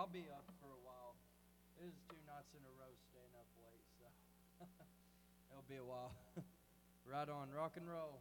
I'll be up for a while. It's two nights in a row staying up late, so it'll be a while. right on, rock and roll.